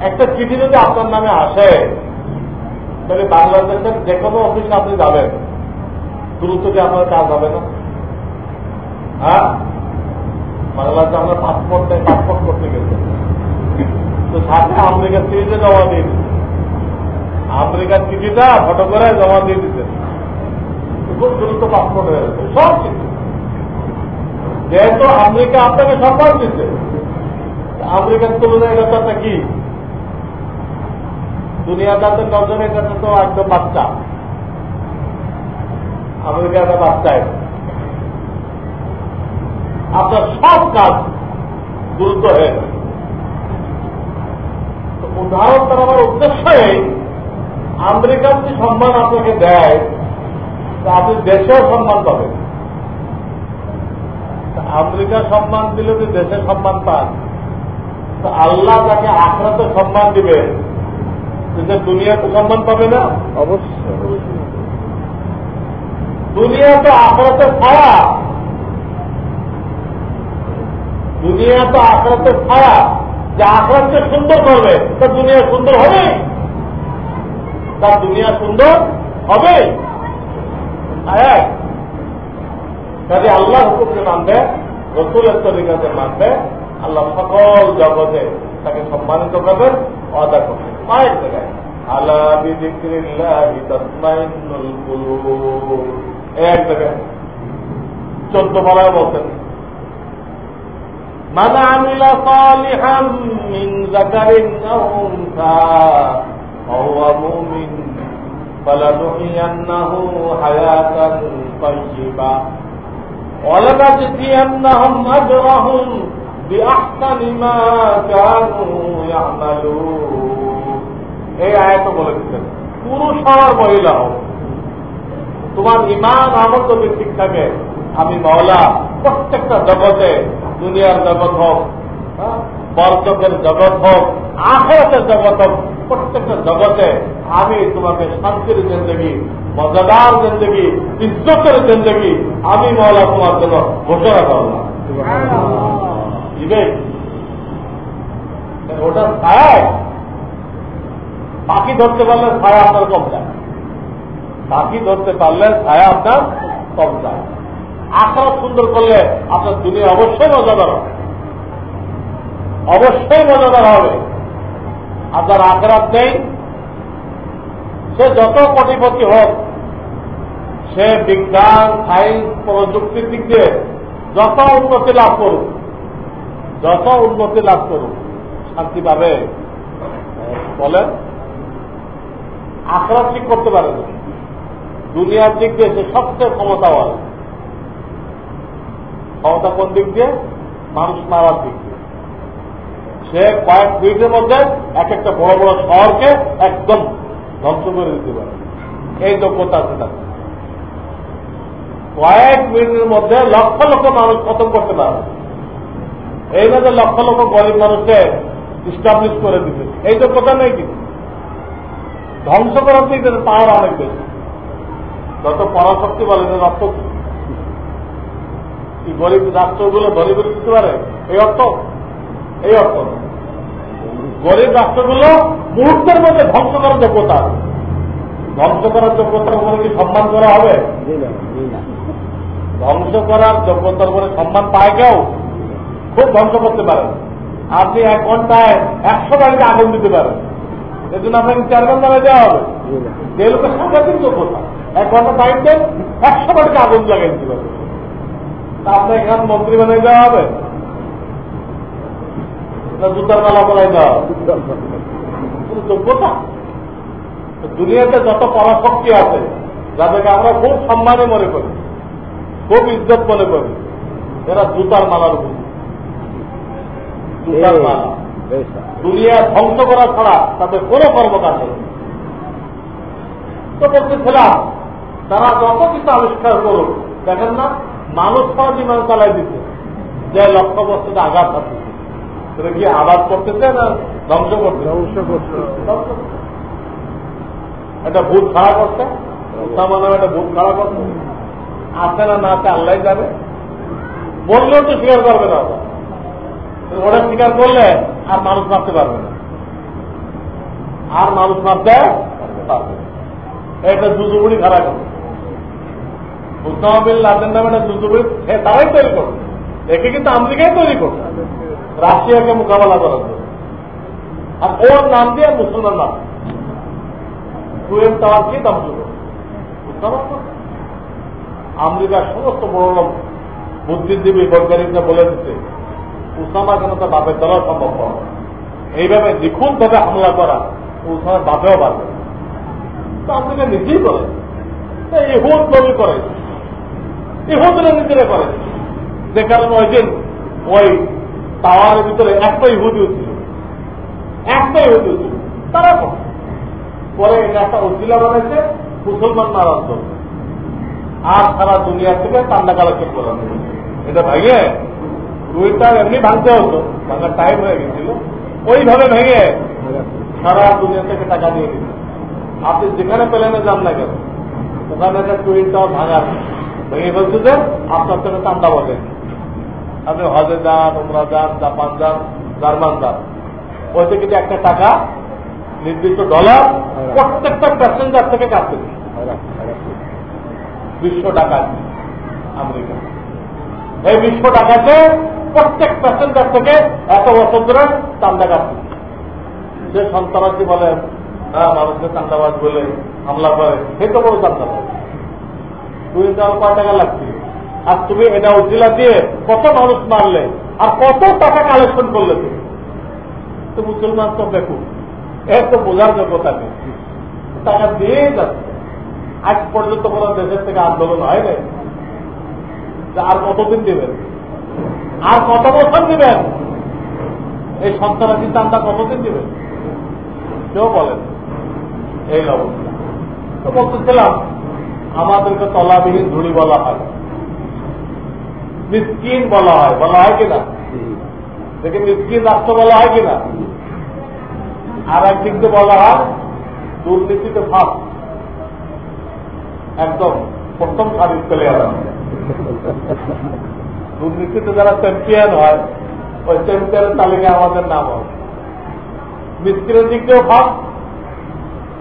একটা চিঠি যদি আপনার নামে আসে, তাহলে বাংলাদেশের যে কোনো অফিসে আপনি যাবেন। দ্রুত কি আপনার কাজ হবে না। হ্যাঁ? বাংলাদেশে আমরা পাসপোর্ট দেয়, পাসপোর্ট করতে গেছে। তো সাথে আমেরিকার চিঠিতে জমা দিয়ে দিচ্ছে আমেরিকার চিঠিটা ফটো করে জমা দিয়ে দিচ্ছে খুব দ্রুত পাসপোর্ট হয়ে গেছে। সব কিছু যেহেতু আমেরিকা আপনাকে সম্মান দিচ্ছে আমেরিকার তুলনায় ব্যাপারটা কি? দুনিয়াদাতে নজরের কাছে তো একদম বাচ্চা। আমেরিকার বাচ্চায় আপনার সব কাজ গুরুত্ব হয়ে গেল উদাহরণ তার আমার উদ্দেশ্য আমেরিকার যে সম্মান আপনাকে দেয় আপনি দেশেও সম্মান পাবেন। আমেরিকা সম্মান দিলে যে দেশে সম্মান পান আল্লাহ তাকে আখড়াতে সম্মান দিবে। যে দুনিয়াতে সম্মান পাবে না? অবশ্যই দুনিয়া তো আখড়াতে ছায়া। দুনিয়া তো আখড়াতে ছায়া। যে আখড়াতে সুন্দর করবে তা দুনিয়া সুন্দর হবে তার দুনিয়া সুন্দর হবে কাজে আল্লাহ হুকুমকে মানবে রসুলের তরিকাতে মানবে আল্লাহ সকল জগতে তাকে সম্মানিত করবেন অদা করবেন মায়ের জায়গায় আল্লাহ এক জায়গায় চোদ্দ পাড়ায় বলতেন من عمل صالحا من ذكر أو أنثى وهو مؤمن فلنحيينه حياة طيبة এই আয়ত বলে দিচ্ছেন। পুরুষ হওয়ার মহিলা হোক তোমার ইমান, আমল যদি ঠিক থাকে। আমি মহলা প্রত্যেকটা জগতে, দুনিয়ার জগৎ হোক বর্জকের জগৎ হোক, আখেরাতের জগৎ হোক, প্রত্যেকটা জগতে আমি তোমাকে শান্তির জিন্দগি মজাদার জিন্দগি ইজ্জতের জিন্দগি আমি মহলা তোমার জন্য ঘোষণা করলাম। ওটা ছায়। পাখি ধরতে পারলে ছায়া আপনার কম যায়। পাখি ধরতে পারলে ছায়া আপনার কম যায়। আখড়া সুন্দর করলে আপনার দুনিয়া অবশ্যই মজাদার হবে। অবশ্যই মজাদার হবে। আর যার আখরাত নেই সে যত কোটিপতি হোক, সে বিজ্ঞান সাইন্স প্রযুক্তির দিক দিয়ে যত উন্নতি লাভ করুক, যত উন্নতি লাভ করুক, শান্তি পাবে। বলেন আখড়া ঠিক করতে পারে না। দুনিয়ার দিক দিয়ে সে সবচেয়ে ক্ষমতাবান। ক্ষমতা কোন দিক দিয়ে? মানুষ মারার দিক দিয়ে। সে কয়েক মিনিটের মধ্যে এক একটা বড় বড় শহরকে একদম ধ্বংস করে দিতে পারে। এই যোগ্যতা আছে তার। কয়েক মিনিটের মধ্যে লক্ষ লক্ষ মানুষ খতম করতে পারে। এই না যে লক্ষ লক্ষ গরিব মানুষকে ইস্টাবলিশ করে দিতে এই যোগ্যতা নেই কিন্তু। ধ্বংস করার দিকে পাওয়ার অনেক বেশি। যত পরাশক্তি বলে কি? গরিব রাষ্ট্রগুলো করে দিতে পারে? এই অর্থ? এই অর্থ। গরিব রাষ্ট্রগুলো মুহূর্তের মধ্যে ধ্বংস করার যোগ্যতা ধ্বংস করার যোগ্যতার উপরে কি সম্মান করা হবে? ধ্বংস করার যোগ্যতার উপরে সম্মান পায় কেউ? খুব ধ্বংস করতে পারেন আপনি এক ঘন্টায় একশো বাড়িতে আগুন দিতে পারেন। এজন্য আপনাকে চার ঘণ্টা দেওয়া হবে। যে লোকের সাংঘাতিক যোগ্যতা এক ঘণ্টা টাইম দেন একশো বাড়িতে আগুন লাগাই দিতে পারবে। তা আপনার এখানে মন্ত্রী বানিয়ে দেওয়া হবে? জুতার মালা করাই দেওয়া যোগ্যতা দুনিয়াতে যত পরাশক্তি আছে যাদেরকে আমরা খুব সম্মানে মনে করি খুব ইজ্জত মনে করি এরা জুতার মালার উপর জুতার মালা। দুনিয়া ধ্বংস করা ছাড়া তাদের কোনো কর্মকাণ্ড নেই। তো বলতেছিলাম তারা যত কিছু আবিষ্কার করুক দেখেন না মানুষ ছাড়া বিমান চালাই দিতে যে লক্ষ্য বস্তুতে আঘাত আছে সেটা কি আঘাত করতেছে না ধ্বংস করছে ধ্বংস করতে একটা ভূত খাড়া করছে মানে একটা ভূত খাড়া করছে। আছে না না আছে আল্লাহ যাবে বললেও তো স্বীকার করবে না ওটা স্বীকার করলে আর মানুষ মারতে পারবে না। আর মানুষ মারতে পারবে এটা জুজুবুড়ি খাড়া করবে উসামাবিল লাদেন নামে একটা জুজুবুড়ি তারাই তৈরি করবে। একে কিন্তু আমেরিকায় তৈরি করবে। রাশিয়াকে মোকাবেলা করার জন্য। আর ওর নাম দিয়ে মুসলমান নাম টাওয়ার কি দাম ছিল আমেরিকার সমস্ত লোক বুদ্ধিজীবী বৈজ্ঞানিকরা বলে দিচ্ছে উসামা কেন তার বাপের দ্বারা সম্ভব হবে এইভাবে নিখুঁত ভাবে হামলা করা উসামার বাপেও পারবে তো আমেরিকা নিজেই করে ইহুদ নবী করে ইহুদরা নিজেরা করে যে কারণে ওই দিন ওই টাওয়ারের ভিতরে একটা ইহুদিও ছিল একটা ইহুদিও ছিল তারা পরে এটা একটা উজিলা বানাইছে, মুসলমান মারার জন্য। আর সারা দুনিয়া থেকে কান্না কালেকশন করা এটা ভেঙে টুইটটা এমনি ভাঙতে হতো ভাঙার টাইম হয়ে গেছিল। ওইভাবে ভেঙে সারা দুনিয়া থেকে টাকা দিয়ে দিল। আপনি যেখানে প্লেনে যান না কেন, ওখানে একটা টুইটটাও ভাঙার ভেঙে ফেলছে যে আপনার থেকে চান্দা বলেন আপনি হজে যান, উমরা যান, জাপান যান, জার্মান যান। ওই থেকে একটা টাকা, নির্দিষ্ট ডলার প্রত্যেকটা প্যাসেঞ্জার থেকে কাটতে বিশ্ব টাকা আমেরিকা। এই বিশ্ব টাকাতে প্রত্যেক প্যাসেঞ্জার থেকে এত বছর ধরে চান্দা কাটছে যে সন্ত্রাসী বলে মানুষকে চান্দাবাজ বলে হামলা করে, সে তো বড় চান্দাবাজ। দুই টাকা কয় টাকা লাগছে আর তুমি এটা উজিলা দিয়ে কত মানুষ মারলে, আর কত টাকা কালেকশন করলে তুমি? তো মুসলমান তো দেখুন এর তো বোঝার যোগ্যতা নেই। টাকা দিয়েই যাচ্ছে আজ পর্যন্ত কোন দেশের থেকে আন্দোলন হয় নাই। আর কতদিন দিবেন? আর কত বছর দিবেন? এই সন্ত্রাসী চান্দা কতদিন দিবেন? কেউ বলেন এই অবস্থা। তো বলতেছিলাম, আমাদেরকে তলাবিহীন ধুড়ি বলা হয়। মিসকিন বলা হয়। বলা হয় কিনা? দেখে মিসকিন রাষ্ট্র বলা হয় কিনা? আর একদিক দিয়ে বলা হয় দুর্নীতিতে ফাঁস। একদম প্রথম সারির প্লেয়ার দুর্নীতিতে যারা চ্যাম্পিয়ন হয়, ওই চ্যাম্পিয়নের তালিকায় আমাদের নাম হয়। মিসকিনের দিক দিয়েও ফাঁস,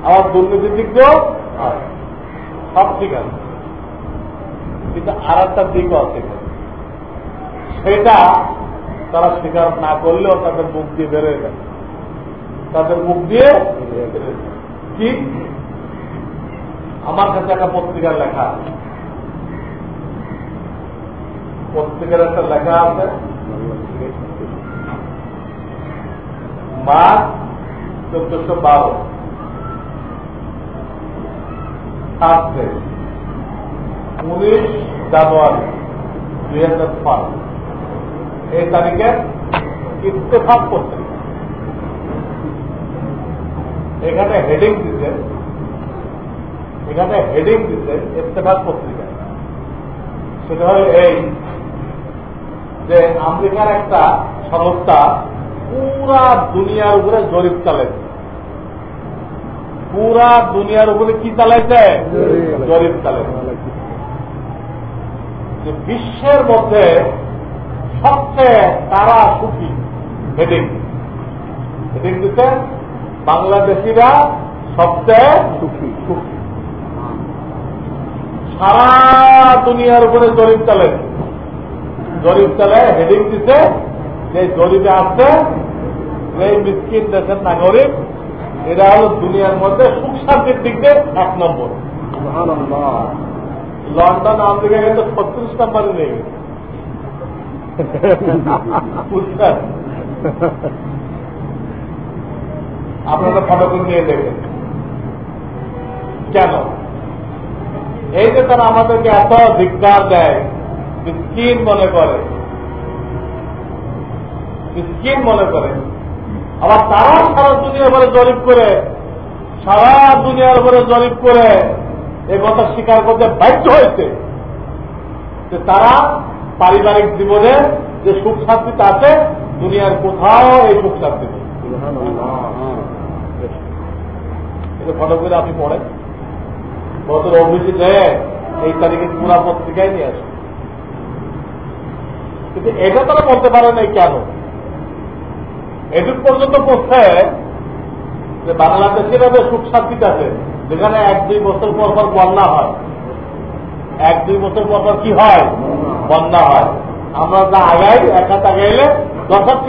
আবার দুর্নীতির দিক দিয়েও সব ঠিক আছে। কিন্তু আর একটা দিকও আছে। সেটা তারা স্বীকার না করলেও তাদের মুখ দিয়ে বেরোয় গেছে তাদের মুখ দিয়ে কি? আমার কাছে একটা পত্রিকার লেখা পত্রিকার একটা লেখা আছে। মার্চ চোদ্দশো বারো। সাত উনিশ জানুয়ারি দুই হাজার পাঁচ। এই তারিখে ইত্তেফাক পত্রিকা এখানে হেডিং দিতে এখানে হেডিং দিতে ইত্তেফাক পত্রিকা। সেটা হল এই যে আমেরিকার একটা সংস্থা পুরা দুনিয়ার উপরে জরিপ চালাইছে। পুরা দুনিয়ার উপরে কি চালাইছে? জরিপ চালাইছে। বিশ্বের মধ্যে সবচেয়ে তারা সুখী। হেডিং। হেডিং দিতে বাংলাদেশিরা সবচেয়ে সুখী। সুখী। সারা দুনিয়ার উপরে জরিপ চালেন জরিপ চালে হেডিং দিতে যে জরিপে আসছে এই মিসকিন দেশের নাগরিক এরা হল দুনিয়ার মধ্যে সুখ শান্তির দিক দিয়ে এক নম্বর। লন্ডন আমেরিকা কিন্তু ছত্রিশ নম্বরে নেই। বুঝছেন আপনারা ফটো নিয়ে দেখেন। কেন? এই যে তারা আমাদেরকে এত ধিকার দেয় স্কিন মনে করে। স্কিন মনে করে। আবার তারা সারা দুনিয়ার উপরে জরিপ করে, সারা দুনিয়ার উপরে জরিপ করে এ কথা স্বীকার করতে বাধ্য হয়েছে যে তারা পারিবারিক জীবনে যে সুখ শান্তিতে আছে দুনিয়ার কোথাও এই সুখ শান্তি নেই। এটা ফটো করে আপনি পড়েন। বছর অফিসে যায় এই তারিখে পুরা পত্রিকায় নিয়ে আসে। কিন্তু এটা তারা বলতে পারে নাই কেন? এটুক পর্যন্ত পড়ছে যে বাংলাদেশের যে সুখ শান্তিতে আছে? যেখানে এক দুই বছর পর পর বন্যা হয়। এক দুই বছর পর পর কি হয়? বন্যা হয়। আমরা যা আগাই এক হাত আগাইলে দশ হাত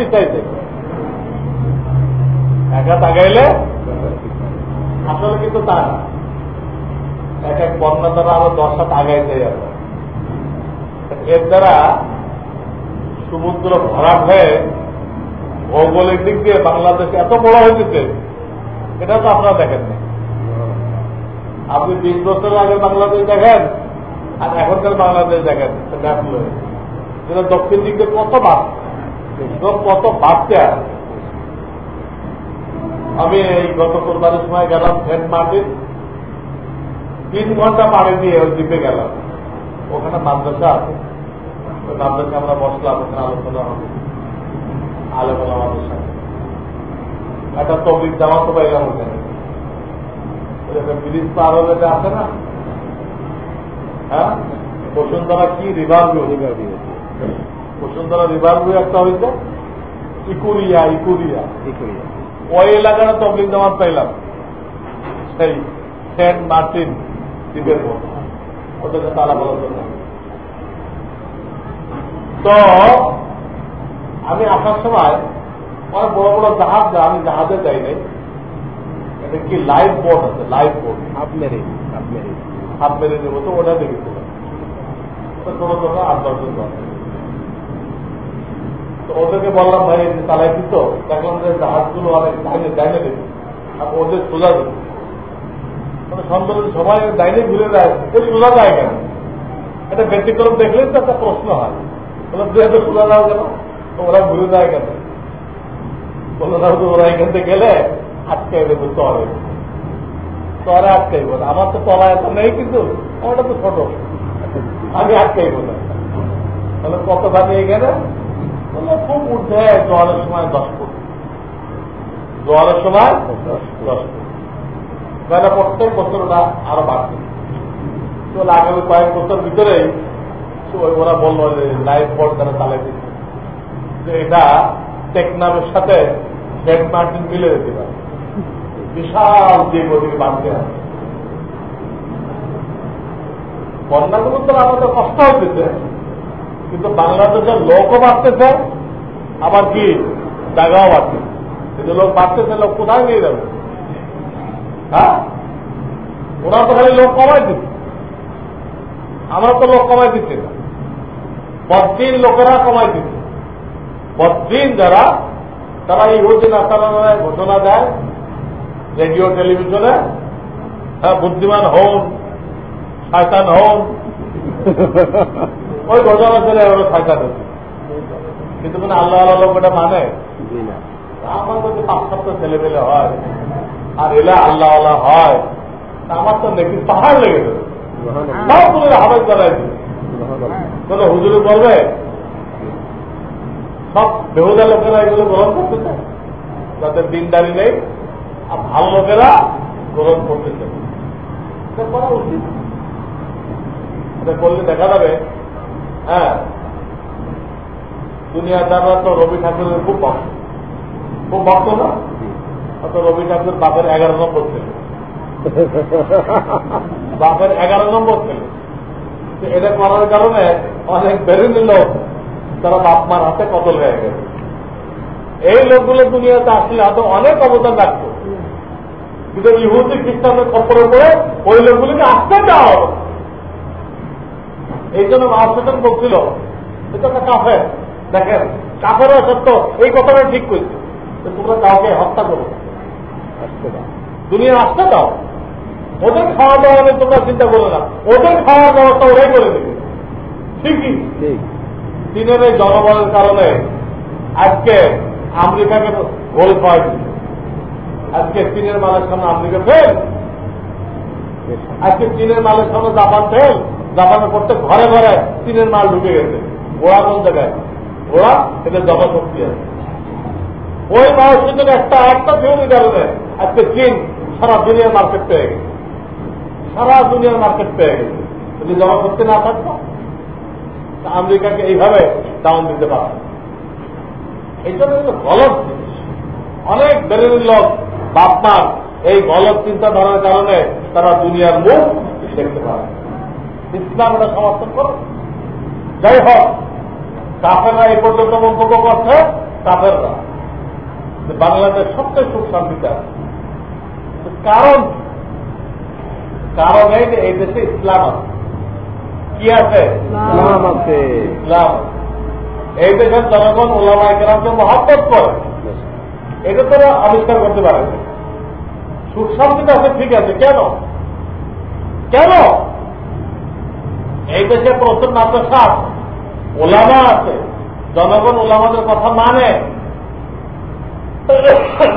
এক হাত আগাইলে আসলে কিন্তু তা না। এক এক বন্যা দ্বারা আরও দশ হাত আগাইতে যাবে এর দ্বারা সমুদ্র ভরা হয়ে ভৌগোলিক দিক দিয়ে বাংলাদেশ এত বড় হয়েছে এটা তো আপনারা দেখেন না আপনি বিশ বছর আগে বাংলাদেশ দেখেন আর এখনকার বাংলাদেশ দেখেন সেটা দক্ষিণ দিক কত বাড়ছে? কত আর আমি এই গত কোরবানির সময় গেলাম সেন্ট মার্টিন। তিন ঘণ্টা পাড়ে দিয়ে ওই দ্বীপে গেলাম। ওখানে মাদ্রাসা আছে। ওই মাদ্রাসা আমরা বসলাম, ওখানে আলোচনা হবে। আলোচনা আমাদের সাথে। একটা তবলিক জামা তো পাইলাম ওখানে। ব্রিজ পার হলে আছে না? হ্যাঁ? বসুন্ধরা কি রিভার বসুন্ধরা রিভার একটা হয়েছে? ইকুরিয়া ইকুরিয়া। ইকুরিয়া। ওই এলাকাটা তবলিক জামাত পাইলাম। সেই সেন্ট মার্টিন দ্বীপের ওদেরকে তারা বলা তো আমি আসার সময় অনেক বড় বড় জাহাজ আমি জাহাজে যাই নাই এটা কি লাইফ বোট আছে? লাইফ বোট হাফ মেরে হাফ মেরে নেব তো, ওটা ছোট আট দশজন তো ওদেরকে বললাম, ভাই চালাইছি তো, দেখলাম যে জাহাজগুলো অনেক ডাইনে ডাইনে দেখি আর ওদের সোজা দেখি মানে সন্তান সবাই ডাইনে ঘুরে যায় ওই সোজা যায় কেন? এটা ব্যতিক্রম দেখলেই তো একটা প্রশ্ন হয়। বললাম এত সোজা যাও কেন? তো ওরা ঘুরে যায় কেন? বললাম ওরা এখান থেকে গেলে আটকে দেবো তরে তরে আটকাইব না। আমার তো তলা এত নেই কিন্তু, আমারটা তো ছোট। আমি আটকাইব না। তাহলে কত ভাবে এখানে? বলল খুব উঠে জলের সময় দশ ফুট। জলের সময় দশ ফুট। প্রত্যেক বছর ওটা আরও বাড়ছে তো আগামী কয়েক বছর ভিতরেই ওরা বলল যে লাইফ বোর্ড তারা চালাই দিচ্ছে যে এটা টেকনামের সাথে সেন্ট মার্টিন মিলে যেতে পারে। বিশাল দ্বীপ ওদিকে বাঁধতে হবে বন্যাগুলো তো আমাদের কষ্ট হচ্ছে কিন্তু বাংলাদেশের লোকও বাড়তেছে, আবার কি? জায়গাও বাড়তেছে। কিন্তু লোক বাড়তেছে, লোক কোথায় নিয়ে যাবে? হ্যাঁ? ওরা তো খালি লোক কমাই দিচ্ছে। আমরা তো লোক কমাই দিচ্ছে না। বদিন লোকেরা কমাই দিচ্ছে। বদিন যারা, তারা এই ইহুদিন আসার ঘোষণা দেয় রেডিও টেলিভিশনে হ্যাঁ বুদ্ধিমান হন শয়তান হন। ওই ঘটনা ছেলে ওরা শয়তান হচ্ছে। কিন্তু মানে আল্লাহ আল্লাহ এটা মানে? আমার যদি পাঁচ সপ্তাহ ছেলে পেলে হয় আর এলা আল্লাহ আল্লাহ হয় আমার তো নাকি পাহাড় লেগে দেবে সব জানাই দিবে কোন হুজুরে বলবে? সব বেহুদা লোকেরা এগুলো গ্রহণ করতেছে। যাদের দিনদারি নেই আর ভালো লোকেরা গ্রহণ করতেছে করা উচিত। এটা করলে দেখা যাবে হ্যাঁ দুনিয়াদাররা তো রবি ঠাকুরের খুব ভক্ত। খুব ভক্ত না? অত রবি ঠাকুর বাপের এগারো নম্বর ছিল। বাপের এগারো নম্বর ছিল। এটা করার কারণে অনেক বেরেনি লোক, তারা বাপ মার হাতে কতল হয়ে গেছে। এই লোকগুলো দুনিয়াতে আসলে হয়তো অনেক অবদান রাখতো। কিন্তু ইহুদি খ্রিস্টানদের কপরে পড়ে ওই লোকগুলিকে আসতে চাও এই জন্য মহাসেতন বলছিল এটা একটা কাফের। দেখেন কাফেরও সত্য এই কথাটা ঠিক করছে। তোমরা কাউকে হত্যা করো। দুনিয়া আসতে দাও। ওদের খাওয়া দাওয়া নিয়ে তোমরা চিন্তা করো না। ওদের খাওয়া দাওয়াটা ওরাই করে দেবে। ঠিকই চীনের এই জনবলের কারণে আজকে আমেরিকাকে গোল পাওয়া আজকে চীনের মালের সামনে আমেরিকা ফেল আজকে চীনের মালের সামনে জাপান ফেল জাপানের প্রত্যেক ঘরে ঘরে চীনের মাল ঢুকে গেছে। ওরা কোন জায়গায়? ওরা এদের জনশক্তি আছে। ওই মানুষের একটা একটা থিওরি কারণে আজকে চীন সারা দুনিয়ার মার্কেট পেয়ে গেছে। সারা দুনিয়ার মার্কেট পেয়ে গেছে। যদি জনশক্তি না থাকতো আমেরিকাকে এইভাবে ডাউন দিতে পারত। এই জন্য কিন্তু গলত অনেক বেরের লোক বাপমার এই গলত চিন্তাধারার কারণে তারা দুনিয়ার মুখ দেখতে পারে। ইসলাম এটা সমর্থন করে। যাই হোক কাফেররা এই পর্যন্ত মন্তব্য করছে কাফেররা। বাংলাদেশ সবচেয়ে সুখ শান্তিতে আছে। কারণ কারণ এই যে এই দেশে ইসলাম আছে। কি আছে? ইসলাম আছে। ইসলাম এই দেশের জনগণ ওলামায় কেরামকে মহাব্বত করে। এটা তো আবিষ্কার করতে পারে সুখ শান্তিতে আছে, ঠিক আছে। কেন? কেন? এই দেশে প্রচুর মাদ্রাসা ওলামা আছে। জনগণ ওলামাদের কথা মানে।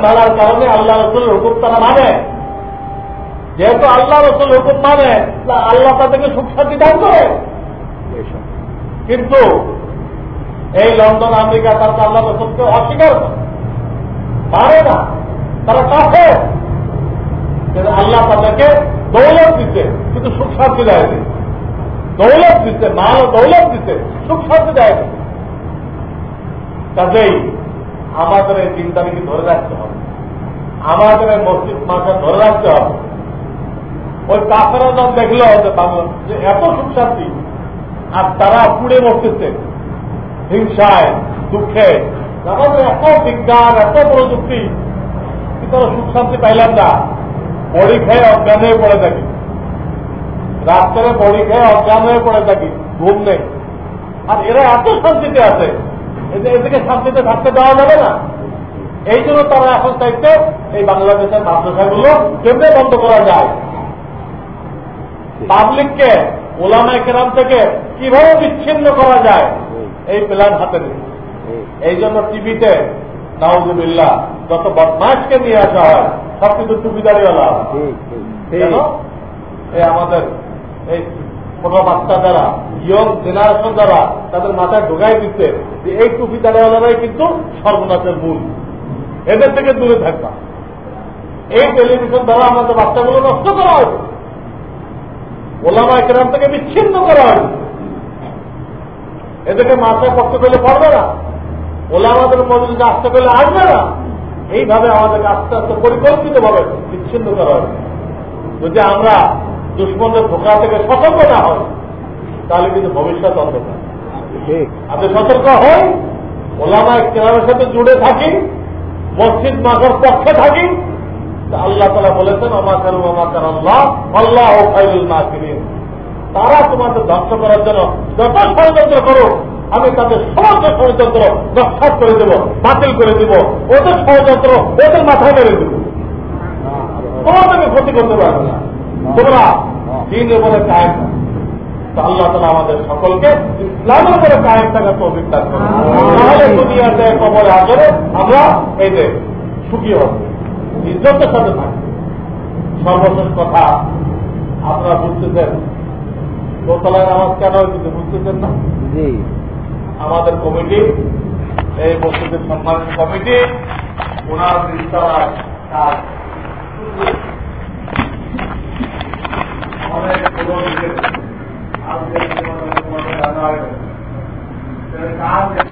মানার কারণে আল্লাহ রসুলের হুকুম তারা মানে। যেহেতু আল্লাহ রসুল হুকুম মানে আল্লাহ তাদেরকে সুখ শান্তি দান করে। কিন্তু এই লন্ডন, আমেরিকা তারা আল্লাহ রসুলকে অস্বীকার করে। পারে না। তারা কাছে আল্লাহ তাদেরকে দৌলত দিতে কিন্তু সুখ শান্তি দেয় দৌলত দিতে মাল দৌলত দিতে সুখ শান্তি দেয় কাজেই আমাদের এই চিন্তাটাকে ধরে রাখতে হবে। আমাদের এই মসজিদ মাথা ধরে রাখতে হবে। ওই কাফেরা যখন দেখল যে এত সুখ শান্তি, আর তারা পুড়ে মরতেছে, হিংসায়, দুঃখে আমাদের এত বিজ্ঞান এত প্রযুক্তি তারা সুখ শান্তি পাইলাম না। বড়ি খেয়ে অজ্ঞান হয়ে পড়ে থাকি। রাত্রে বড়ি খেয়ে অজ্ঞান হয়ে পড়ে থাকি, ঘুম নেই। আর এরা এত শান্তিতে আছে এদিকে শান্তিতে থাকতে দেওয়া যাবে না। এই জন্য তারা এখন চাইছে, এই বাংলাদেশের মাদ্রাসাগুলো কেমনে বন্ধ করা যায়? পাবলিককে, ওলামায় কেরাম থেকে কীভাবে বিচ্ছিন্ন করা যায়? এই প্ল্যান হাতে নিচ্ছে এই জন্য টিভিতে নাউজুবিল্লা যত বদমাসকে নিয়ে আসা হয় সব কিছু টুপিদারিওয়ালা এই আমাদের এই ছোট বাচ্চা দ্বারা ইয়ং জেনারেশন দ্বারা তাদের মাথায় ঢোকাই দিচ্ছে যে এই টুপি দাঁড়াওয়ালারাই কিন্তু সর্বনাশের মূল। এদের থেকে দূরে থাকবা। এই টেলিভিশন দ্বারা আমাদের বাচ্চাগুলো নষ্ট করা হয়েছে ওলামা একরাম থেকে বিচ্ছিন্ন করা হয়েছে এদেরকে মাথায় পড়তে পেলে পড়বে না। ওলামাদের যদি আসতে পেলে আসবে না। এইভাবে আমাদেরকে আস্তে আস্তে পরিকল্পিত ভাবে বিচ্ছিন্ন করা হবে যদি আমরা দুশ্মনের ধোকা থেকে সতর্ক না হয় তাহলে কিন্তু ভবিষ্যৎ অন্ধকার। আপনি সতর্ক হই ওলামায় কেরামের সাথে জুড়ে থাকি মসজিদ মাসার পক্ষে থাকি। আল্লাহ তালা বলেছেন অমাকার অমাকার আল্লাহ আল্লাহ ও ফাইলুল মাকিরিন। তারা তোমাদের ধ্বংস করার জন্য যত ষড়যন্ত্র করো আমি তাদের সমস্ত ষড়যন্ত্র নস্বাত করে দেব, বাতিল করে দেব। ওদের ষড়যন্ত্র ওদের মাথায় মেরে দেব। তোমাদেরকে ক্ষতি করতে পারবে না। তোমরা দিন উপরে কায়েম তো আল্লাহ তালা আমাদের সকলকে ইসলামের উপরে কায়েম থাকার তো অভিজ্ঞতা করো তাহলে দুনিয়াতে কবরে আসরে আমরা এই যে সুখী হব। ইজ্জতের সাথে থাকি সর্বশেষ কথা, আপনারা বুঝতেছেন? দোতলায় নামাজ কেন হয়েছে বুঝতেছেন না? আমাদের কমিটি এই বস্তুদের সম্মানিত কমিটি ওনার বিস্তার কাজ অনেক আজকে কাজ